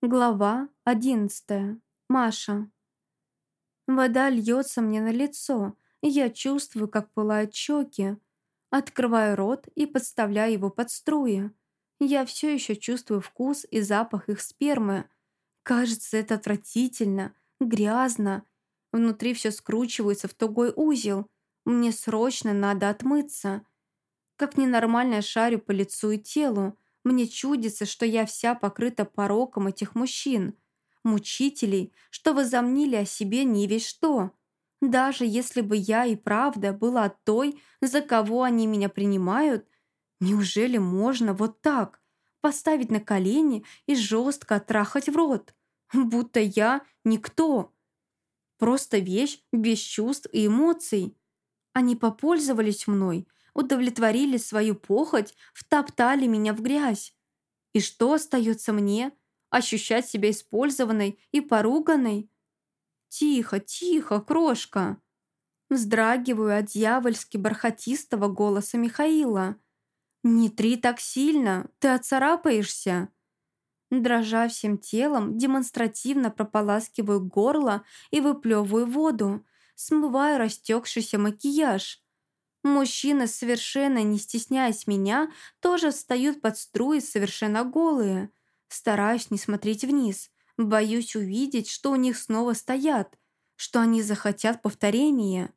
Глава одиннадцатая. Маша. Вода льется мне на лицо, и я чувствую, как пылают щеки. Открываю рот и подставляю его под струи. Я все еще чувствую вкус и запах их спермы. Кажется, это отвратительно, грязно. Внутри все скручивается в тугой узел. Мне срочно надо отмыться. Как ненормально шарю по лицу и телу, мне чудится, что я вся покрыта пороком этих мужчин, мучителей, что возомнили о себе не весь что. Даже если бы я и правда была той, за кого они меня принимают, неужели можно вот так поставить на колени и жестко трахать в рот, будто я никто? Просто вещь без чувств и эмоций. Они попользовались мной – удовлетворили свою похоть, втоптали меня в грязь. И что остается мне? Ощущать себя использованной и поруганной? Тихо, тихо, крошка. Вздрагиваю от дьявольски бархатистого голоса Михаила. «Не три так сильно, ты отцарапаешься!» Дрожа всем телом, демонстративно прополаскиваю горло и выплевываю воду, смываю растекшийся макияж. Мужчины, совершенно не стесняясь меня, тоже встают под струи совершенно голые. Стараюсь не смотреть вниз. Боюсь увидеть, что у них снова стоят, что они захотят повторения.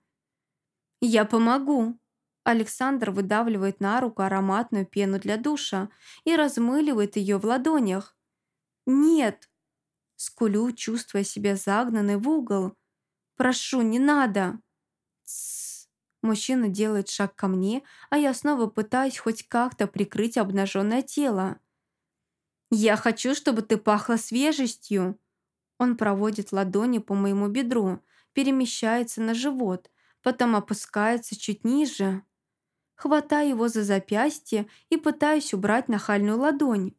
«Я помогу!» Александр выдавливает на руку ароматную пену для душа и размыливает ее в ладонях. «Нет!» Скулю, чувствуя себя загнанной в угол. «Прошу, не надо!» «Тссс!» Мужчина делает шаг ко мне, а я снова пытаюсь хоть как-то прикрыть обнаженное тело. «Я хочу, чтобы ты пахла свежестью!» Он проводит ладони по моему бедру, перемещается на живот, потом опускается чуть ниже. Хватаю его за запястье и пытаюсь убрать нахальную ладонь.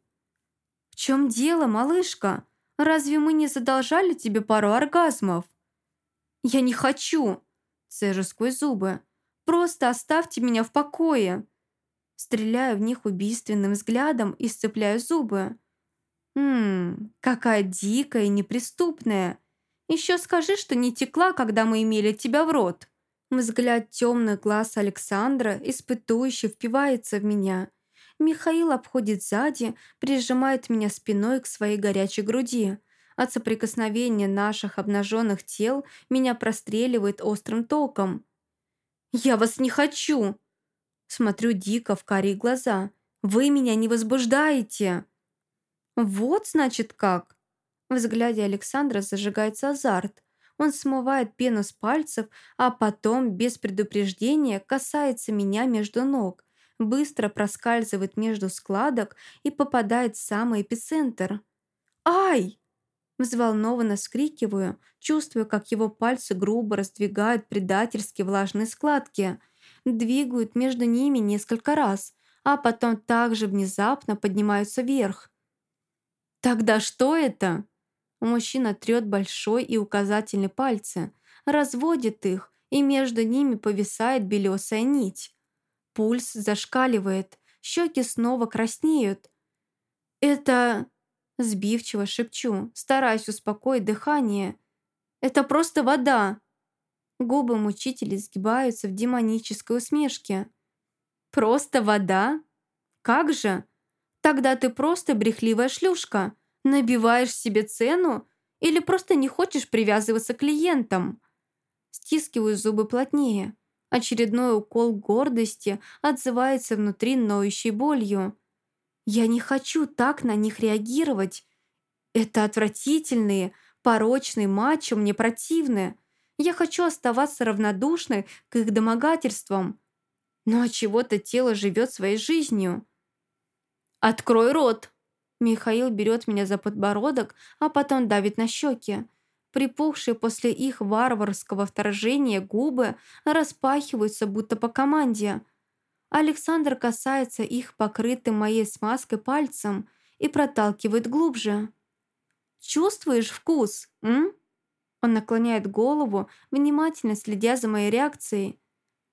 «В чем дело, малышка? Разве мы не задолжали тебе пару оргазмов?» «Я не хочу!» Цежу сквозь зубы. Просто оставьте меня в покое!» Стреляю в них убийственным взглядом и сцепляю зубы. «Ммм, какая дикая и неприступная! Еще скажи, что не текла, когда мы имели тебя в рот!» Взгляд темных глаз Александра испытующе впивается в меня. Михаил обходит сзади, прижимает меня спиной к своей горячей груди. От соприкосновения наших обнаженных тел меня простреливает острым током. «Я вас не хочу!» Смотрю дико в карие глаза. «Вы меня не возбуждаете!» «Вот, значит, как!» В взгляде Александра зажигается азарт. Он смывает пену с пальцев, а потом, без предупреждения, касается меня между ног, быстро проскальзывает между складок и попадает в самый эпицентр. «Ай!» Взволнованно скрикиваю, чувствую, как его пальцы грубо раздвигают предательски влажные складки, двигают между ними несколько раз, а потом также внезапно поднимаются вверх. «Тогда что это?» Мужчина трет большой и указательный пальцы, разводит их, и между ними повисает белесая нить. Пульс зашкаливает, щеки снова краснеют. «Это...» Сбивчиво шепчу, стараясь успокоить дыхание. «Это просто вода!» Губы мучителя сгибаются в демонической усмешке. «Просто вода? Как же? Тогда ты просто брехливая шлюшка. Набиваешь себе цену или просто не хочешь привязываться к клиентам?» Стискиваю зубы плотнее. Очередной укол гордости отзывается внутри ноющей болью. Я не хочу так на них реагировать. Это отвратительные, порочные матчи мне противны. Я хочу оставаться равнодушной к их домогательствам. Но от чего-то тело живет своей жизнью. «Открой рот!» Михаил берет меня за подбородок, а потом давит на щеки. Припухшие после их варварского вторжения губы распахиваются будто по команде – Александр касается их покрытым моей смазкой пальцем и проталкивает глубже. «Чувствуешь вкус, м?» Он наклоняет голову, внимательно следя за моей реакцией.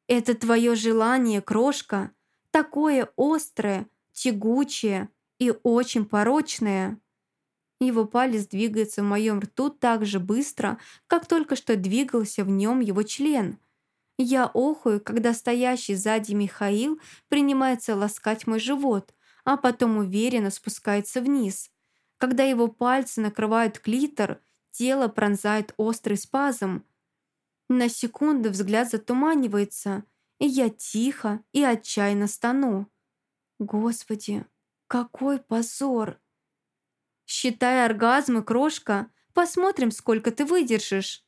«Это твое желание, крошка, такое острое, тягучее и очень порочное». Его палец двигается в моем рту так же быстро, как только что двигался в нем его член. Я охую, когда стоящий сзади Михаил принимается ласкать мой живот, а потом уверенно спускается вниз. Когда его пальцы накрывают клитор, тело пронзает острый спазм. На секунду взгляд затуманивается, и я тихо и отчаянно стану. Господи, какой позор! Считай оргазмы, крошка. Посмотрим, сколько ты выдержишь.